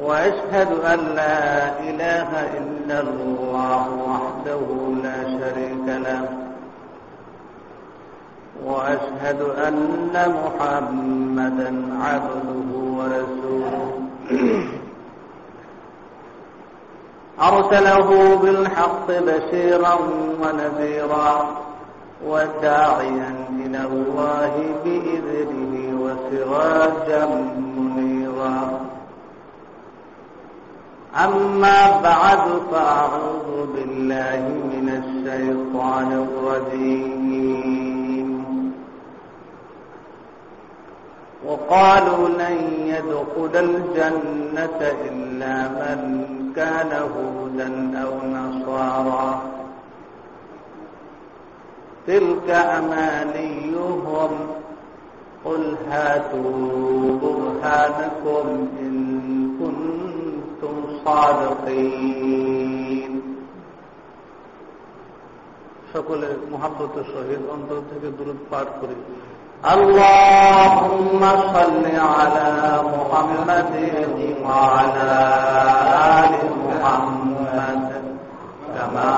وأشهد أن لا إله إلا الله وحده لا شريك له. وأشهد أن محمدا عبده ورسوله. أرسله بالحق بشيرا ونذيرا وداعيا إلى الله بإذنه وسراجا منيرا. أما بعد فأعوذ بالله من الشيطان الرجيم. وقالوا لن يدخل الجنة إلا من كان هودا أو نصارى. تلك أمانيهم. قل هاتوا برهانكم إن كنتم صادقين সকলে মহাব্বতের সহিত অন্তর থেকে দূরত পাঠ করি اللهم صل على محمد وعلى آل محمد كما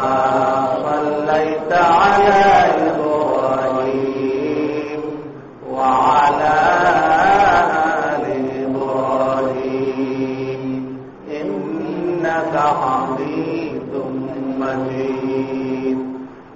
صليت على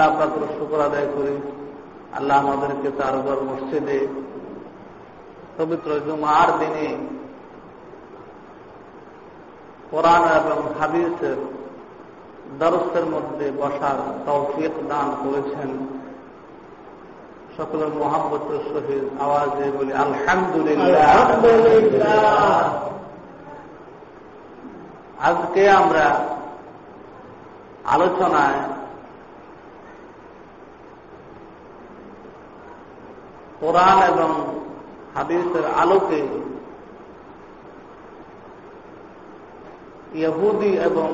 আল্লাহ পাত্র শুক্র আদায় করি। আল্লাহ আমাদেরকে তার উপর মসজিদে পবিত্র জুমার দিনে কোরআন এবং হাদিসের দরসের মধ্যে বসার তৌফিক দান করেছেন। সকলের মহাব্বতের সহিত আওয়াজে বলি, আলহামদুলিল্লাহ। আজকে আমরা আলোচনায় কোরআন এবং হাদিসের আলোকে ইহুদি এবং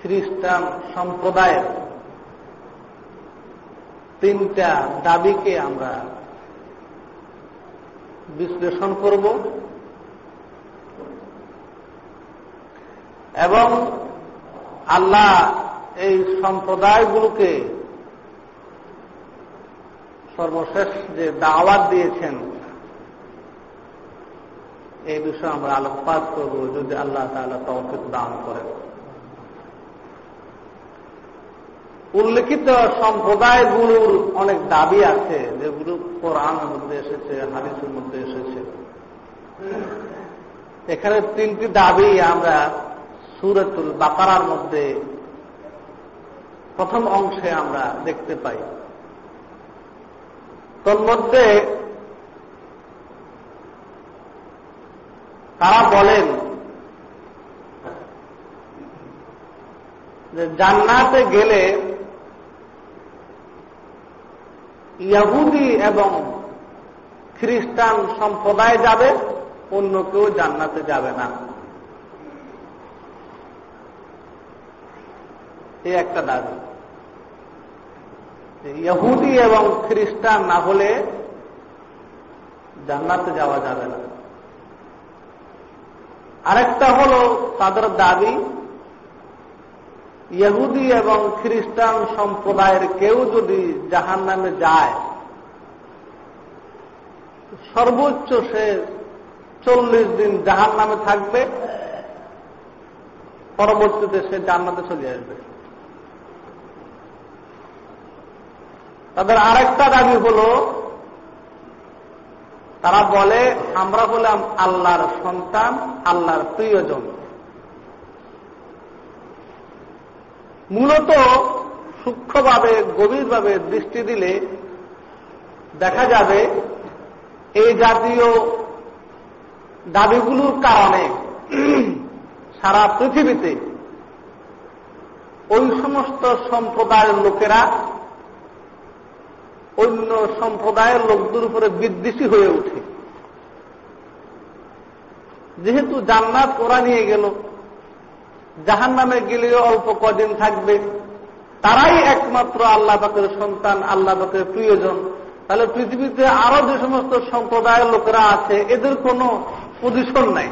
খ্রিস্টান সম্প্রদায়ের তিনটা দাবিকে আমরা বিশ্লেষণ করব এবং আল্লাহ এই সম্প্রদায়গুলোকে সর্বশেষ যে দাওয়াত দিয়েছেন, এই বিষয়ে আমরা আলোকপাত করব যদি আল্লাহ তাহলে তৌফিক দান করেন। উল্লেখিত সম্প্রদায়গুলোর অনেক দাবি আছে, যেগুলো কোরআনের মধ্যে এসেছে, হাদিসের মধ্যে এসেছে। এখানে তিনটি দাবি আমরা সুরতুল বাকারার মধ্যে প্রথম অংশে আমরা দেখতে পাই। তন্মধ্যে তারা বলেন যে জান্নাতে গেলে ইয়াহুদি এবং খ্রিস্টান সম্প্রদায় যাবে, অন্য কেউ জান্নাতে যাবে না। এই একটা দাবি। ইহুদি এবং খ্রিস্টান না হলে জান্নাতে যাওয়া যাবে না। আরেকটা হল তাদের দাবি, ইহুদি এবং খ্রিস্টান সম্প্রদায়ের কেউ যদি জাহান নামে যায়, সর্বোচ্চ সে চল্লিশ দিন জাহান নামে থাকবে, পরবর্তীতে সে জান্নাতে চলে আসবে। তাদের আরেকটা দাবি হল, তারা বলে, আমরা হলাম আল্লাহর সন্তান, আল্লাহর প্রিয়জন। মূলত সূক্ষ্মভাবে, গভীরভাবে দৃষ্টি দিলে দেখা যাবে, এই জাতীয় দাবিগুলোর কারণে সারা পৃথিবীতে ওই সমস্ত সম্প্রদায়ের লোকেরা অন্য সম্প্রদায়ের লোকদের উপরে বিদ্বেষী হয়ে উঠে যেহেতু জান্নাত ওরা নিয়ে গেল জাহান নামে গেলেও অল্প কদিন থাকবে, তারাই একমাত্র আল্লাহ পাকের সন্তান, আল্লাহ পাকের প্রিয়জন। তাহলে পৃথিবীতে আরও যে সমস্ত সম্প্রদায়ের লোকেরা আছে, এদের কোনো পজিশন নাই।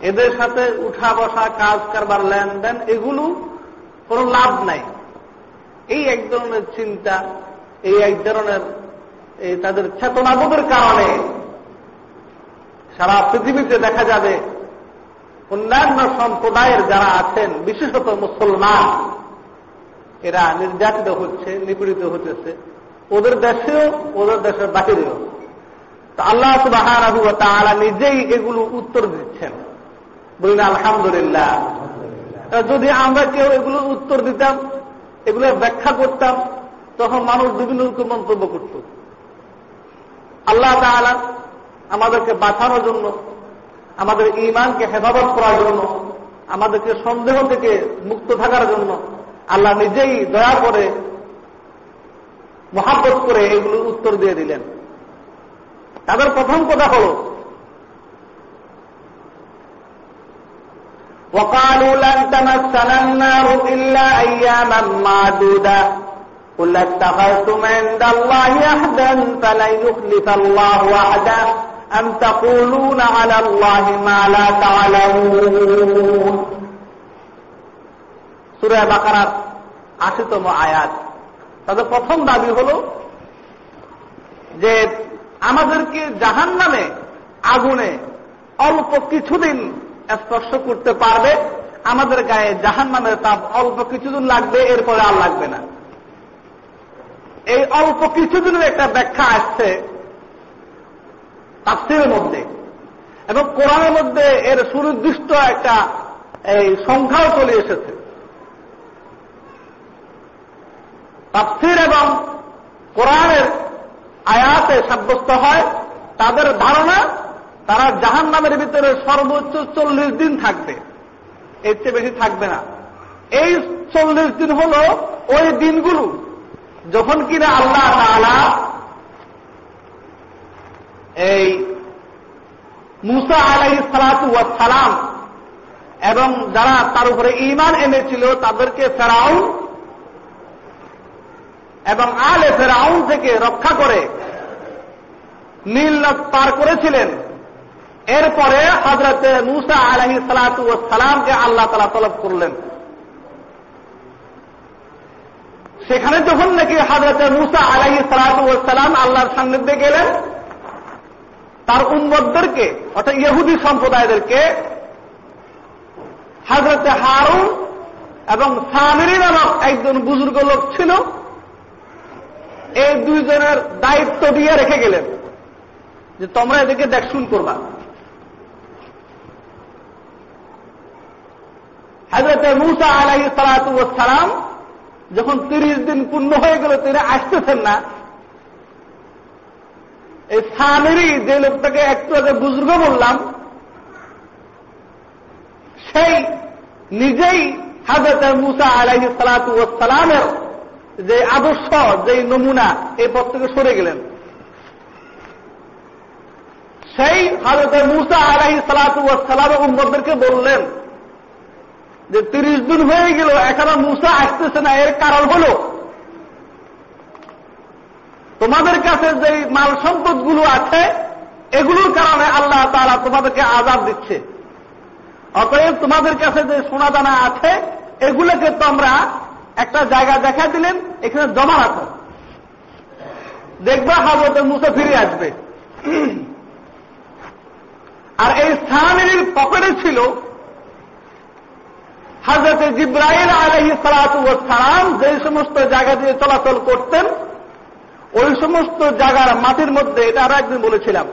এদের সাথে উঠা বসা, কাজ কারবার, লেনদেন, এগুলো কোনো লাভ নাই। এই এক ধরনের চিন্তা এই এক ধরনের তাদের চেতনাবোধের কারণে সারা পৃথিবীতে দেখা যাবে অন্যান্য সম্প্রদায়ের যারা আছেন বিশেষত মুসলমান এরা নির্যাতিত হচ্ছে নিপীড়িত হতেছে। ওদের দেশেও ওদের দেশের বাহিরেও। তো আল্লাহ সুবাহ নিজেই এগুলো উত্তর দিচ্ছেন। বলি আলহামদুলিল্লাহ। যদি আমরা কেউ এগুলো উত্তর দিতাম এগুলো ব্যাখ্যা করতাম তখন মানুষ বিভিন্ন রকম মন্তব্য করত আল্লাহ তালা আমাদেরকে বাঁচানোর জন্য আমাদের ইমানকে হেফাজত করার জন্য আমাদেরকে সন্দেহ থেকে মুক্ত থাকার জন্য আল্লাহ নিজেই দয়া করে মহাব্বত করে এগুলোর উত্তর দিয়ে দিলেন তাদের প্রথম কথা হল وقالوا لن تمسنا النار إلا أياما معدودة قل اتخذتم عند الله أحدا فلن يخلف الله وحدا أم تقولون على الله ما لا تعلمون সুরা বাকারার আশিতম আয়াত তাদের প্রথম দাবি হল যে আমাদেরকে জাহান নামে আগুনে অল্প কিছুদিন স্পর্শ করতে পারবে আমাদের গায়ে জাহান নামের তাপ অল্প কিছুদিন লাগবে এরপরে আর লাগবে না এই অল্প কিছুদিনের একটা ব্যাখ্যা আসছে তাফসিরের মধ্যে। এবং কোরআনের মধ্যে এর সুনির্দিষ্ট একটা এই সংখ্যাও চলে এসেছে। তাফসির এবং কোরআনের আয়াতে সাব্যস্ত হয়, তাদের ধারণা তারা জাহান নামের ভিতরে সর্বোচ্চ চল্লিশ দিন থাকবে। এর চেয়ে বেশি থাকবে না। এই চল্লিশ দিন হল ওই দিনগুলো যখন কিনা আল্লাহ তালা এই মুসা আলাই সালাতু সালাম এবং যারা তার উপরে ইমান এনেছিল তাদেরকে ফেরাউন এবং আলে ফেরাউন থেকে রক্ষা করে নীল পার করেছিলেন। এরপরে হজরতে মুসা আলহি সালাতু সালামকে আল্লাহ তালা তলব করলেন। সেখানে যখন নাকি হজরতে মুসা সালাতু সালাম আল্লাহর সান্নিধ্যে গেলেন, তার উম্মদদেরকে অর্থাৎ ইহুদি সম্প্রদায়দেরকে, হজরতে হারুন এবং সামিরি নামক একজন বুজুর্গ লোক ছিল, এই দুইজনের দায়িত্ব দিয়ে রেখে গেলেন যে তোমরা এদিকে দেখশুন করবা। হাজরতে মুসা আলাই সালাম যখন তিরিশ দিন পূর্ণ হয়ে গেল, তিনি আসতেছেন না। এই সামেরই যে লোকটাকে একটু আগে বুজুর্গ বললাম, সেই নিজেই হাজরতে মুসা আলাই সালামের যে আদর্শ যে নমুনা এই পথ থেকে সরে গেলেন। সেই হাজরতে মুসা আলাই সালাম উম্মদদেরকে বললেন যে তিরিশ দিন হয়ে গেল, এখনও মুসা আসতেছে না, এর কারণ হল, তোমাদের কাছে যে মাল সম্পদগুলো আছে, এগুলোর কারণে আল্লাহ তারা তোমাদেরকে আজাদ দিচ্ছে। অতএব তোমাদের কাছে যে সোনা দানা আছে, এগুলোকে তোমরা একটা জায়গা দেখা দিলেন, এখানে জমা রাখো। দেখবা হাজরতে মুসা ফিরে আসবে। আর এই সাহামির পকেটে ছিল হাজরত জিব্রাইল আলহি সালাম যে সমস্ত জায়গা দিয়ে চলাচল করতেন, ওই সমস্ত জায়গার মাটির মধ্যে, এটা আরও একদিন বলেছিলাম,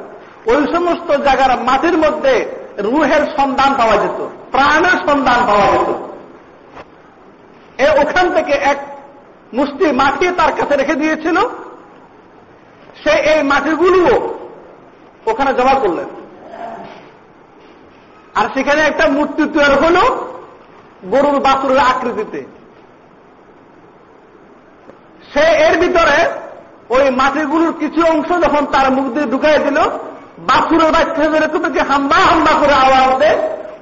ওই সমস্ত জায়গার মাটির মধ্যে রুহের সন্ধান পাওয়া যেত, প্রাণের সন্ধান পাওয়া যেত। এ ওখান থেকে এক মুষ্টি মাটি তার কাছে রেখে দিয়েছিল, সে এই মাটিগুলোও ওখানে জমা করলেন। আর সেখানে একটা মূর্তি তৈরি হল গরুর বাছুরের আকৃতিতে। সে এর ভিতরে ওই মাটিগুলোর কিছু অংশ যখন তার মুখ দিয়ে ঢুকাই দিল, বাছুরের বাচ্চা যেরকম কি হাম্বা হাম্বা করে আওয়াজ দেয়,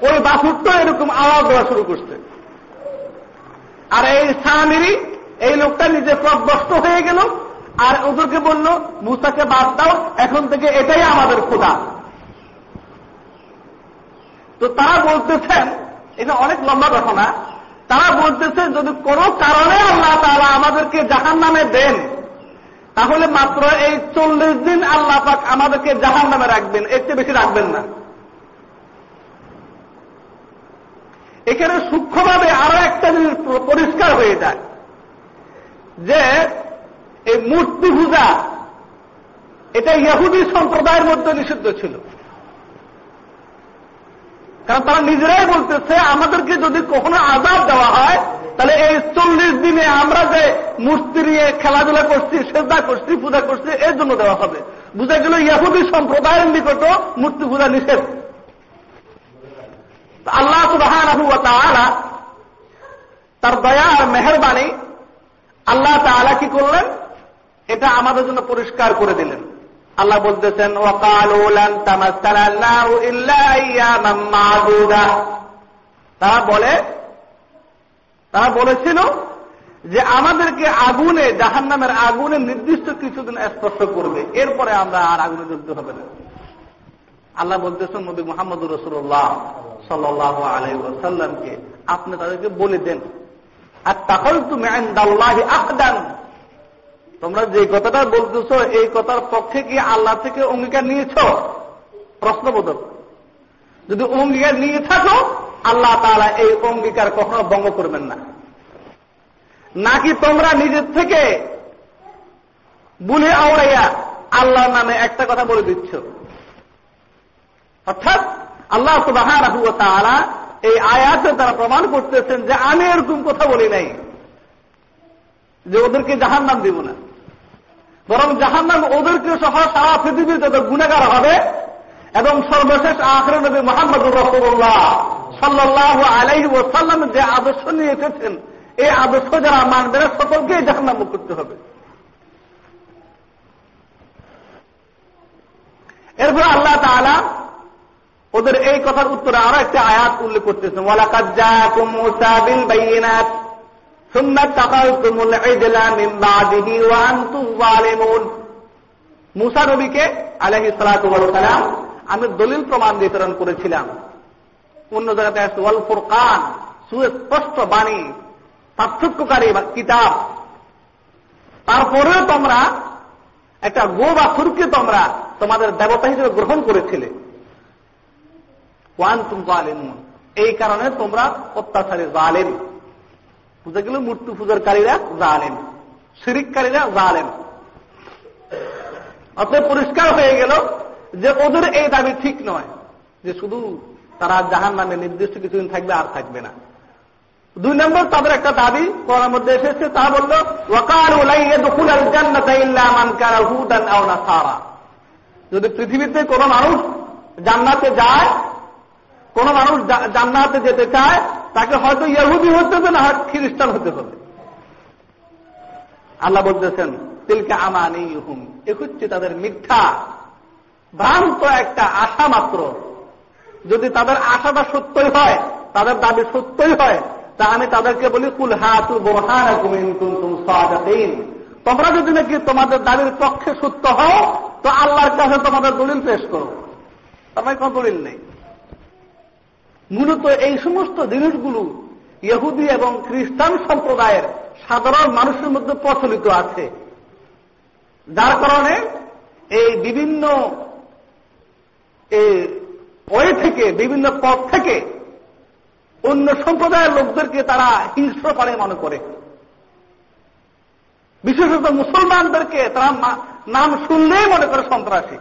ওই বাছুরটা এরকম আওয়াজ দেওয়া শুরু করছে। আর এই স্বামীরই এই লোকটা নিজে প্রদস্ত হয়ে গেল আর ওদেরকে বলল, মুসাকে বাদ দাও, এখন থেকে এটাই আমাদের খোদা তো তারা বলতেছেন এটা অনেক লম্বা ঘটনা। তারা বলতেছে, যদি কোনো কারণে আল্লাহ তারা আমাদেরকে জাহান নামে দেন, তাহলে মাত্র এই চল্লিশ দিন আল্লাহ পাক আমাদেরকে জাহান নামে রাখবেন চেয়ে বেশি রাখবেন না। এখানে সূক্ষ্মভাবে আরও একটা জিনিস পরিষ্কার হয়ে যায়, যে এই মূর্তি পূজা, এটা ইহুদি সম্প্রদায়ের মধ্যে নিষিদ্ধ ছিল। কারণ তারা নিজেরাই বলতেছে, আমাদেরকে যদি কখনো আজাদ দেওয়া হয়, তাহলে এই চল্লিশ দিনে আমরা যে মূর্তি নিয়ে খেলাধুলা করছি শ্রদ্ধা করছি, পূজা করছি, এর জন্য দেওয়া হবে। বুঝা গেল ইয়াহুদি সম্প্রদায়ের নিকট মূর্তি পূজা নিষেধ। আল্লাহ সুবাহ তার দয়া আর মেহরবানি আল্লাহ তালা কি করলেন? এটা আমাদের জন্য পরিষ্কার করে দিলেন। আল্লাহ বলতেছেন তারা বলে, তারা বলেছিল যে আমাদেরকে আগুনে জাহান নামের আগুনে নির্দিষ্ট কিছুদিন স্পর্শ করবে। এরপরে আমরা আর আগুনে জ্বলতে হবে না। আল্লাহ বলতেছেন, নবী মোহাম্মদ রসুল্লাহ সাল্লাহ আলাইসাল্লামকে আপনি তাদেরকে বলে দেন আর তাহলে তুমি আহদান তোমরা যে কথাটা বলতেছ, এই কথার পক্ষে কি আল্লাহ থেকে অঙ্গীকার নিয়েছ? প্রশ্নবোধক। যদি অঙ্গীকার নিয়ে থাকো, আল্লাহ তারা এই অঙ্গীকার কখনো ভঙ্গ করবেন না। নাকি তোমরা নিজের থেকে বুলে আওড়াইয়া আল্লাহ নামে একটা কথা বলে দিচ্ছ? অর্থাৎ আল্লাহ সুবাহ এই আয়াতে তারা প্রমাণ করতেছেন যে আমি এরকম কথা বলি নাই, যে ওদেরকে জাহান নাম দিব না। বরং জাহান নাম ওদেরকে সহ সারা পৃথিবীর যত গুণাগার হবে এবং সর্বশেষ আখরে নবী মোহাম্মদ রসুল্লাহ সাল্লাহ আলাই ও সাল্লাম যে আদর্শ নিয়ে এসেছেন, এই আদর্শ যারা মানবে না সকলকে জাহান নাম করতে হবে। এরপর আল্লাহ তালা ওদের এই কথার উত্তরে আরও একটা আয়াত উল্লেখ করতেছেন ওয়ালাকাত যা কুমুসা বিল বাইনাত মুসা আমি দলিল প্রমাণ বিতরণ করেছিলাম। অন্য জায়গাতে সুস্পষ্ট বাণী, পার্থক্যকারী কিতাব। তারপরেও তোমরা একটা গো বা সুরকে তোমরা তোমাদের দেবতা হিসেবে গ্রহণ করেছিলে। ওয়ান তুম এই কারণে তোমরা অত্যাচারী জালেম। বুঝা গেল মূর্তি পূজারকারীরা জালেন শিরিককারীরা জালেন অতএব পরিষ্কার হয়ে গেল যে ওদের এই দাবি ঠিক নয়, যে শুধু তারা জাহান নামে নির্দিষ্ট কিছুদিন থাকবে আর থাকবে না। দুই নম্বর, তাদের একটা দাবি কোরআন মধ্যে এসেছে, তা বলল যদি পৃথিবীতে কোন মানুষ জান্নাতে যায়, কোন মানুষ জান্নাতে যেতে চায় তাকে হয়তো ইয়াহুদি হতে হবে না খ্রিস্টান হতে হবে আল্লাহ বলতেছেন, তিলকে আমানি হুম এ হচ্ছে তাদের মিথ্যা, ভ্রান্ত একটা আশা মাত্র। যদি তাদের আশাটা সত্যই হয়, তাদের দাবি সত্যই হয়, তা আমি তাদেরকে বলি, কুল হাতু বোরহান তোমরা যদি নাকি তোমাদের দাবির পক্ষে সত্য হও, তো আল্লাহর কাছে তোমাদের দলিল পেশ করো। তোমার কোন দলিল নেই। মূলত এই সমস্ত জিনিসগুলো ইহুদি এবং খ্রিস্টান সম্প্রদায়ের সাধারণ মানুষের মধ্যে প্রচলিত আছে। যার কারণে এই বিভিন্ন ওই থেকে, বিভিন্ন পথ থেকে অন্য সম্প্রদায়ের লোকদেরকে তারা হিংস্র পারে মনে করে। বিশেষত মুসলমানদেরকে তারা নাম শুনলেই মনে করে সন্ত্রাসী।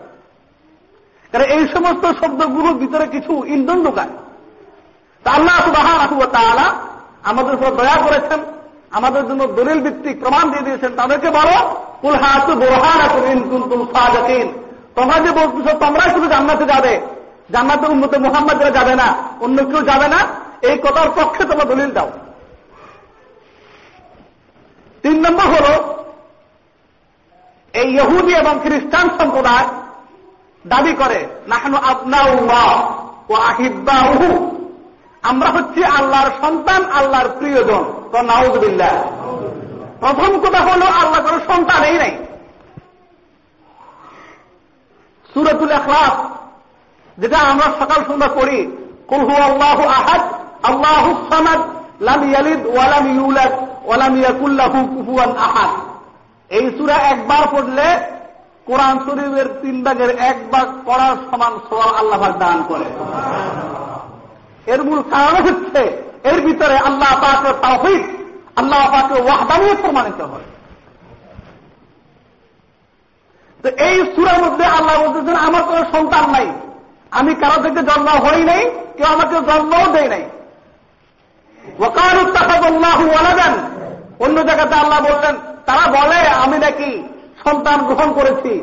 কারণ এই সমস্ত শব্দগুলোর ভিতরে কিছু ইন্ধন ঢোকায়। আল্লাহ সুবাহ আমাদের উপর দয়া করেছেন, আমাদের জন্য দলিল ভিত্তিক প্রমাণ দিয়ে দিয়েছেন। তাদেরকে বলো, কুল হাতু বোরহান তোমরা যে বলতেছ, তোমরাই শুধু জান্নাতে যাবে। জান্নাতের উন্মতে মোহাম্মদরা যাবে না, অন্য কেউ যাবে না। এই কথার পক্ষে তোমরা দলিল দাও। তিন নম্বর হল, এই ইহুদি এবং খ্রিস্টান সম্প্রদায় দাবি করে, নাহানু আপনা ও আহিব্বা আমরা হচ্ছি আল্লাহর সন্তান, আল্লাহর প্রিয়জন। তো নাউজবিল্লা প্রথম কথা হল, আল্লাহ কোন সন্তান এই নাই। সুরতুল এখলাস যেটা আমরা সকাল সন্ধ্যা করি কুলহু আল্লাহ আহাদ, আল্লাহ সামাদ, লাম ইয়ালিদ ওয়ালাম ইউলাদ ওয়ালাম ইয়াকুল্লাহু কুফুয়ান আহাদ। এই সুরা একবার পড়লে কোরআন শরীফের তিন ভাগের এক ভাগ পড়ার সমান সওয়াল আল্লাহ দান করে এর মূল কারণ হচ্ছে, এর ভিতরে আল্লাহ পাকের তাহিদ আল্লাহ পাকে ওয়াহদানিয়ে প্রমাণিত হয়। তো এই সুরের মধ্যে আল্লাহ বলতেছেন, আমার কোন সন্তান নাই। আমি কারও থেকে জন্ম হই নাই, কেউ আমাকে জন্মও দেয় নাই। ওকার উত্তাফাদুল্লাহু ওয়ালাদান। অন্য জায়গাতে আল্লাহ বললেন, তারা বলে, আমি নাকি সন্তান গ্রহণ করেছি।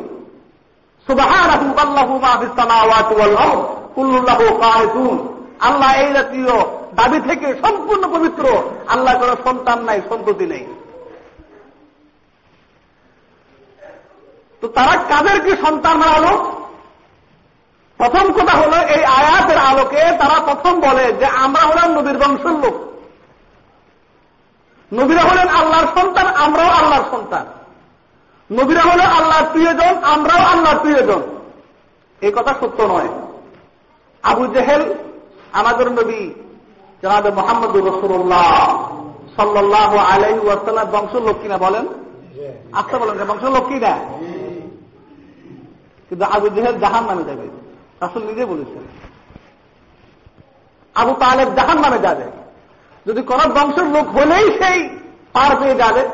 সুবাহানাহু আল্লাহু মা ফিস সামাওয়াতি ওয়াল আরদ কুল্লুল্লাহু কানিতুন আল্লাহ এই জাতীয় দাবি থেকে সম্পূর্ণ পবিত্র। আল্লাহ কোন সন্তান নাই, সন্ততি নেই। তো তারা কাদেরকে সন্তান হারালো প্রথম কথা হল এই আয়াতের আলোকে তারা প্রথম বলে যে আমরা হলাম নবীর বংশের লোক। নবীরা হলেন আল্লাহর সন্তান, আমরাও আল্লাহর সন্তান। নবীরা হলে আল্লাহর প্রিয়জন, আমরাও আল্লাহর প্রিয়জন। এই কথা সত্য নয়। আবু জেহেল আমাদের নবী জনাব মোহাম্মদ রসুল্লাহ সাল্লাহ আলাই ওয়াসাল্লাম বংশ লোক কিনা বলেন? আচ্ছা বলেন বংশ লোক কিনা? কিন্তু আবু জেহেল জাহান নামে যাবে। রাসুল নিজে বলেছেন। আবু তালেব জাহান নামে যাবে। যদি কোন বংশের লোক হলেই সেই পার পেয়ে যাবে।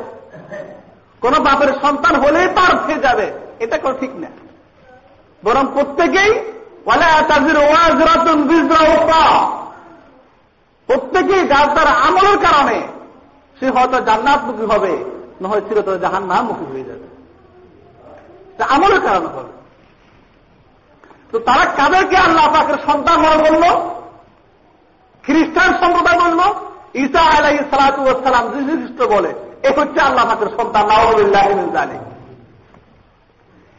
কোন বাপের সন্তান হলেই পার পেয়ে যাবে। এটা কোনো ঠিক না। বরং প্রত্যেকেই প্রত্যেকেই যার তার আমলের কারণে সে হয়তো জান্নাতমুখী হবে নয় তো জাহান মুখী হয়ে যাবে। আমলের কারণে হবে। তো তারা কাদেরকে আল্লাহ পাকের সন্তান মনে বলল খ্রিস্টান সম্প্রদায় বলল? ঈসা আলাই সালাতাম যীশু বলে, এ হচ্ছে আল্লাহ পাকের সন্তান নাওয়াবুল্লাহ জানে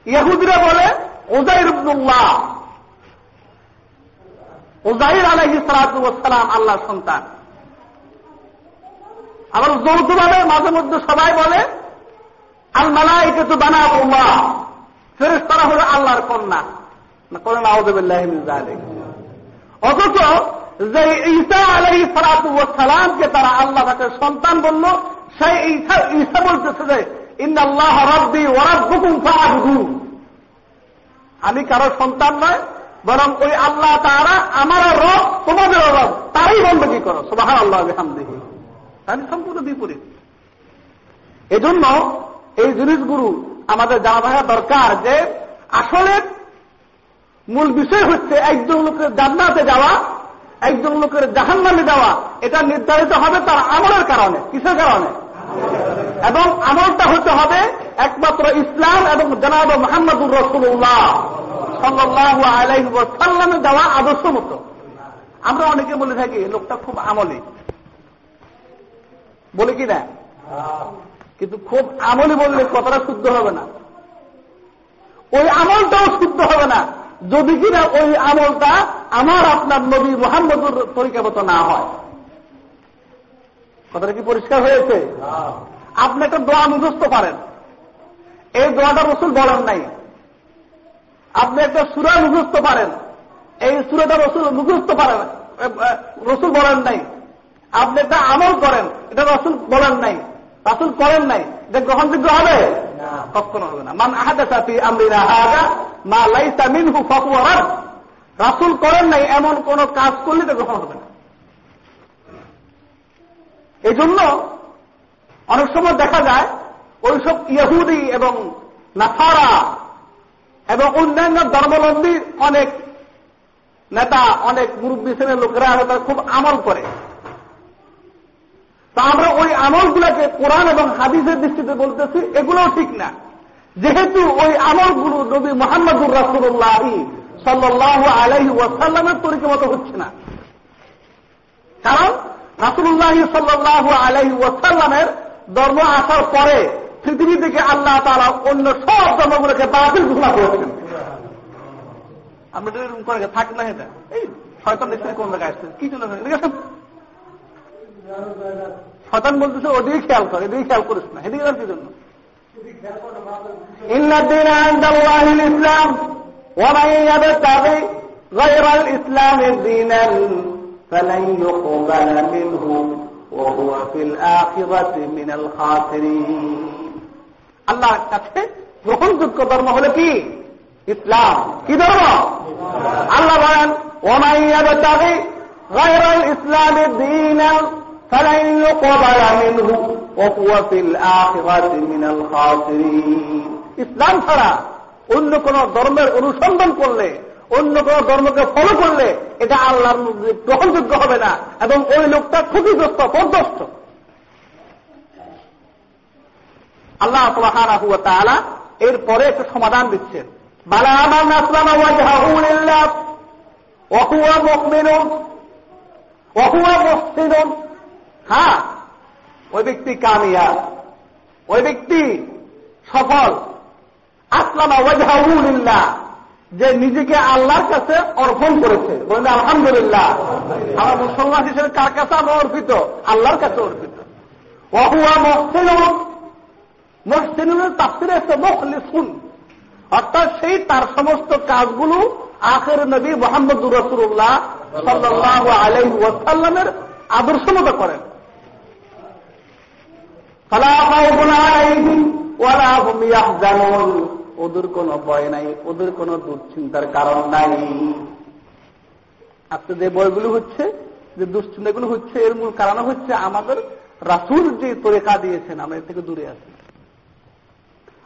ইয়াহুদিরা বলে ওজাইর ওজাইর আলহি সালাতাম আল্লাহ সন্তান। আবার যৌথভাবে মাঝে মধ্যে সবাই বলে, আল মালাইকে তো বানা উল্লাহ ফেরেস তারা হল আল্লাহর কন্যা করে নাউদ্দিল্লাহ অথচ যে ঈসা আলহি সালাতামকে তারা আল্লাহ তাকে সন্তান বলল, সেই ঈসা বলতেছে যে ইন্দাল্লাহ রব্বি ওরাব্বুকুম ফাআবুদু আমি কারও সন্তান নয় বরং ওই আল্লাহ তারা আমার রব তোমাদের রব, তারই বন্দী করো। সুবাহ আল্লাহ হামদিহি তাহলে সম্পূর্ণ বিপরীত। এজন্য এই জিনিসগুলো আমাদের জানা দরকার যে আসলে মূল বিষয় হচ্ছে একজন লোকের জান্নাতে যাওয়া, একজন লোকের জাহান নামে যাওয়া। এটা নির্ধারিত হবে তার আমলের কারণে, কিসের কারণে? এবং আমলটা হতে হবে একমাত্র ইসলাম এবং জনাব মোহাম্মদুর রসুল্লাহ সাল্লাহ আলাইসাল্লামে দেওয়া আদর্শ মতো। আমরা অনেকে বলে থাকি লোকটা খুব আমলি। বলে কি না? কিন্তু খুব আমলি বললে কতটা শুদ্ধ হবে না। ওই আমলটাও শুদ্ধ হবে না। যদি কিনা ওই আমলটা আমার আপনার নবী মোহাম্মদুর তরিকা মতো না হয়। কথাটা কি পরিষ্কার হয়েছে? আপনি একটা দোয়া মুখস্থ পারেন এই দোয়াটা রসুল বলেন নাই। আপনি একটা সুরা মুখস্থ পারেন। এই সুরাটা রসুল মুখস্থ পারেন রসুল বলেন নাই। আপনি একটা আমল করেন এটা রসুল বলেন নাই। রাসুল করেন নাই। এটা গ্রহণযোগ্য হবে? কখনো হবে না। মান আহাদা সাথী আমরিনা আহাদা মা লাইসা মিনহু ফাকুয়ার রাসুল করেন নাই এমন কোন কাজ করলে তো গ্রহণ হবে না। এই জন্য অনেক সময় দেখা যায় ওইসব ইহুদি এবং নাসারা এবং অন্যান্য ধর্মাবলম্বীর অনেক নেতা, অনেক মুরব্বী শ্রেণির লোকেরা তারা খুব আমল করে। তা আমরা ওই আমলগুলোকে কোরআন এবং হাদিসের দৃষ্টিতে বলতেছি, এগুলোও ঠিক না। যেহেতু ওই আমলগুলো নবী মোহাম্মদুর রাসুল্লাহ সাল্লাহ আলহি ওয়াসাল্লামের তরিকে মতো হচ্ছে না। কারণ রাসুল্লাহ সাল্লাহ আলহি ওয়াসাল্লামের ধর্ম আসার পরে পৃথিবী থেকে আল্লাহ তারা অন্য সব ধর্মগুলোকে বাতিল ঘোষণা করেছেন আমরা এরকম করে থাক না এটা এই শয়তান দেশের কোন জায়গায় আসছে কি জন্য শতান বলতেছে ওদিকে খেয়াল কর এদিকে খেয়াল করিস না এদিকে কি জন্য ইসলাম ومن يبتغي غير الإسلام دينا فلن يقبل منه وهو في الآخرة من الخاسرين আল্লাহর কাছে গ্রহণযোগ্য ধর্ম হলো কি ইসলাম কি ধর্ম আল্লাহ বলেন ওমাইয়া চাবি غير الإسلام دينا فلن يقبل منه وهو في الآخرة من الخاسرين ইসলাম ছাড়া অন্য কোন ধর্মের অনুসন্ধান করলে অন্য কোন ধর্মকে ফলো করলে এটা আল্লাহর মধ্যে গ্রহণযোগ্য হবে না এবং ওই লোকটা ক্ষতিগ্রস্ত পর্যস্ত আল্লাহ হুয়া তাআলা এরপরে একটা সমাধান দিচ্ছেন। হুয়া ওই ব্যক্তি কামিয়া ওই ব্যক্তি সফল। আসলামা ওয়াজহাউল্লাহ যে নিজেকে আল্লাহর কাছে অর্পণ করেছে। বললে আলহামদুলিল্লাহ। আমার মুসলমান হিসেবে কার কাছে আমরা অর্পিত? আল্লাহর কাছে অর্পিত। অহুয়া মহসিন মহসিনুলের তাফসিরে একটা মখলিসুন। অর্থাৎ সেই তার সমস্ত কাজগুলো আখের নবী মোহাম্মদ রসুল্লাহ সাল্লাহ আলাই ওয়াসাল্লামের আদর্শ মতো করেন ওদের কোন ভয় নাই, ওদের কোন দুশ্চিন্তার কারণ নাই। আজকে যে বইগুলো হচ্ছে, যে দুশ্চিন্তাগুলো হচ্ছে, এর মূল কারণ হচ্ছে আমাদের রাসুল যে তরেকা দিয়েছেন, আমরা এর থেকে দূরে আছি।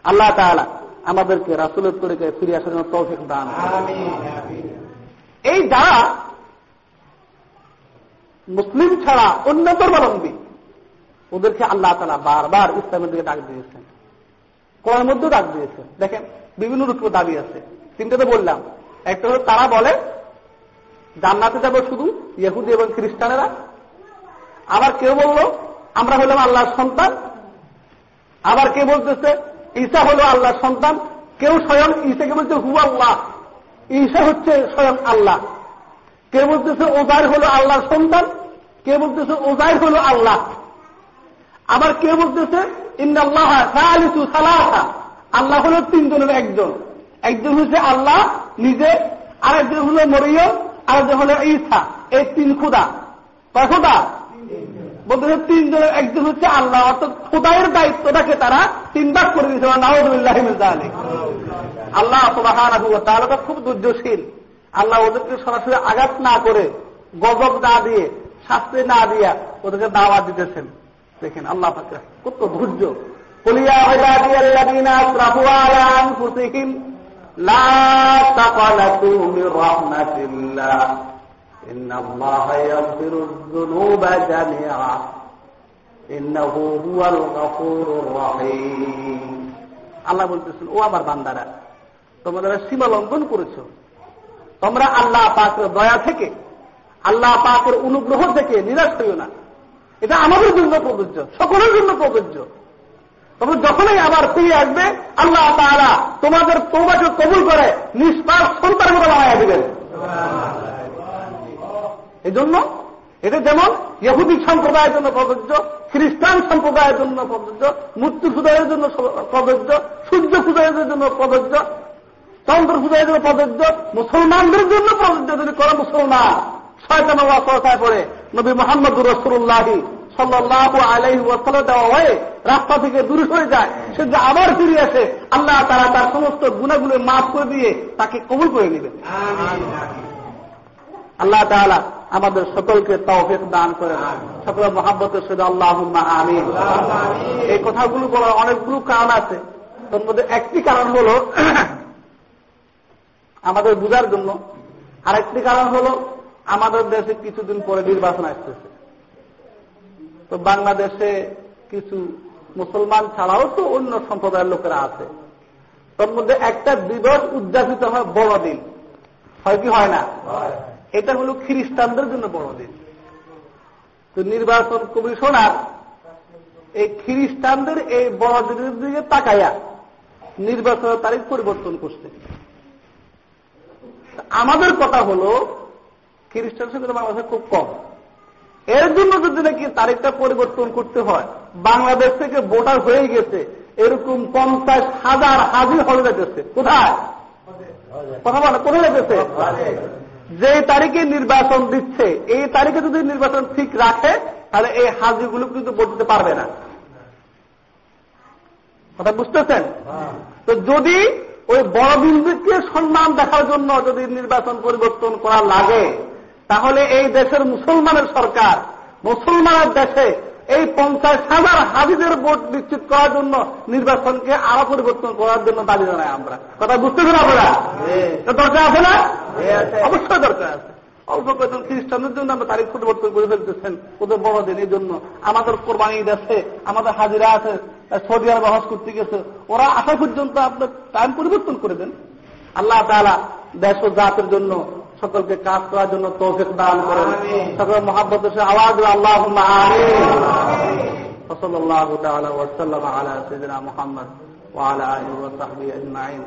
আল্লাহ তাআলা আমাদেরকে রাসুলের তরিকায় ফিরে আসার জন্য তৌফিক দান এই যারা মুসলিম ছাড়া অন্য ধর্মাবলম্বী ওদেরকে আল্লাহ তালা বারবার ইসলামের দিকে ডাক দিয়েছেন। কোরআন মধ্যে ডাক দিয়েছেন। দেখেন বিভিন্ন রূপ দাবি আছে। তিনটাতে বললাম। একটা হলো তারা বলে জান্নাতে যাব শুধু ইহুদি এবং খ্রিস্টানেরা। আবার কেউ বলল আমরা হলাম আল্লাহর সন্তান। আবার কে বলতেছে ঈসা হলো আল্লাহর সন্তান। কেউ স্বয়ং ঈসাকে বলছে হু আল্লাহ। ঈসা হচ্ছে স্বয়ং আল্লাহ। কে বলতেছে ওজাইর হলো আল্লাহর সন্তান, কে বলতেছে ওজাইর হলো আল্লাহ। আবার কে বলতেছে ইন্দাল্লাহ আল্লাহ হল তিনজনের একজন। একজন হচ্ছে আল্লাহ নিজে, আরেকজন হলো মরিয়ম আরেকজন হলো ঈসা। এই তিন খুদা। কয় খুদা? বলতেছে তিনজনের একজন হচ্ছে আল্লাহ, অর্থাৎ খোদায়ের দায়িত্বটাকে তারা তিন ভাগ করে দিয়েছে নাওদুল্লাহ আল্লাহ তাহলে তো খুব দুর্যশীল আল্লাহ ওদেরকে সরাসরি আঘাত না করে, গজব না দিয়ে, শাস্তি না দিয়া ওদেরকে দাওয়াত দিতেছেন। দেখেন, আল্লাহ কত ধৈর্য। লা রাহমাতিল্লাহ ইন্নাল্লাহা ইয়াগফিরুয যুনুবা জামিআ ইন্নাহু হুয়াল গফুরুর রহিম আল্লাহ বলতেছেন, ও আমার বান্দারা, তোমরা সীমা লঙ্ঘন করেছ, তোমরা আল্লাহ পাকের দয়া থেকে, আল্লাহ পাকের অনুগ্রহ থেকে নিরাশ হইও না। এটা আমাদের জন্য প্রযোজ্য, সকলের জন্য প্রযোজ্য। তবে যখনই আবার ফিরে আসবে, আল্লাহ তারা তোমাদের তোমাকে কবুল করে নিষ্পার সন্তান মতো বানায় দিবেন। এই জন্য এটা যেমন ইহুদি সম্প্রদায়ের জন্য প্রযোজ্য, খ্রিস্টান সম্প্রদায়ের জন্য প্রযোজ্য মৃত্যু সুদায়ের জন্য প্রযোজ্য, সূর্য পূজায়ের জন্য প্রযোজ্য, চন্দ্র পূজায়ের জন্য প্রযোজ্য, মুসলমানদের জন্য প্রযোজ্য যদি করে মুসলমান ছয়টা নবাসায় পড়ে, নবী মোহাম্মদ রসুল্লাহি সাল্লাহ আলাই ওয়াসাল্লাম দেওয়া হয়ে রাস্তা থেকে দূরে হয়ে যায়, সে যে আবার ফিরে আসে, আল্লাহ তারা তার সমস্ত গুণাগুলো মাফ করে দিয়ে তাকে কবুল করে নেবেন। আল্লাহ তাআলা আমাদের সকলকে তৌফিক দান করে সকলের মহাব্বতের সাথে আল্লাহ আমিন। এই কথাগুলো বলার অনেকগুলো কারণ আছে। তার মধ্যে একটি কারণ হল, আমাদের বুঝার জন্য। আরেকটি কারণ হল, আমাদের দেশে কিছুদিন পরে নির্বাচন আসতেছে। তো বাংলাদেশে কিছু মুসলমান ছাড়াও তো অন্য সম্প্রদায়ের লোকেরা আছে। তোর মধ্যে একটা দিবস উদযাপিত হয় বড়দিন। হয় কি হয় না? এটা হলো খ্রিস্টানদের জন্য বড়দিন তো নির্বাচন কমিশনার এই খ্রিস্টানদের এই বড়দিনের দিকে তাকাইয়া নির্বাচনের তারিখ পরিবর্তন করছে। আমাদের কথা হল, খ্রিস্টান সংখ্যা বাংলাদেশে খুব কম। এর জন্য যদি নাকি তারিখটা পরিবর্তন করতে হয়, বাংলাদেশ থেকে ভোটার হয়ে গেছে, এরকম পঞ্চাশ হাজার হাজির হলে যেতেছে কোথায়? কথা বলে কোথায় যেতেছে যে তারিখে নির্বাচন দিচ্ছে এই তারিখে যদি নির্বাচন ঠিক রাখে তাহলে এই হাজিগুলো কিন্তু ভোট দিতে পারবে না। কথা বুঝতেছেন? তো যদি ওই বড় বিন্দুকে সম্মান দেখার জন্য যদি নির্বাচন পরিবর্তন করা লাগে তাহলে এই দেশের মুসলমানের সরকার মুসলমানের দেশে এই পঞ্চাশ হাজার হাজিদের ভোট নিশ্চিত করার জন্য নির্বাচনকে আরও পরিবর্তন করার জন্য দাবি জানাই আমরা। কথা বুঝতেছেন আপনারা? দরকার আছে না? অবশ্যই দরকার আছে অল্প কয়েকজন খ্রিস্টানদের জন্য আমরা তারিখ পরিবর্তন করে ফেলতেছেন ওদের বড়দিন এই জন্য আমাদের কোরবানি ঈদ আছে আমাদের হাজিরা আছে সৌদি আরব হজ করতে গেছে ওরা আসা পর্যন্ত আপনার টাইম পরিবর্তন করে দেন আল্লাহ তালা দেশ ও জাতের জন্য সকলকে কাজ করার জন্য তৌফিক দান করেন সকল মহাব্বত আওয়াজ আল্লাহ وصلى الله تعالى وسلم على سيدنا محمد وعلى اله وصحبه اجمعين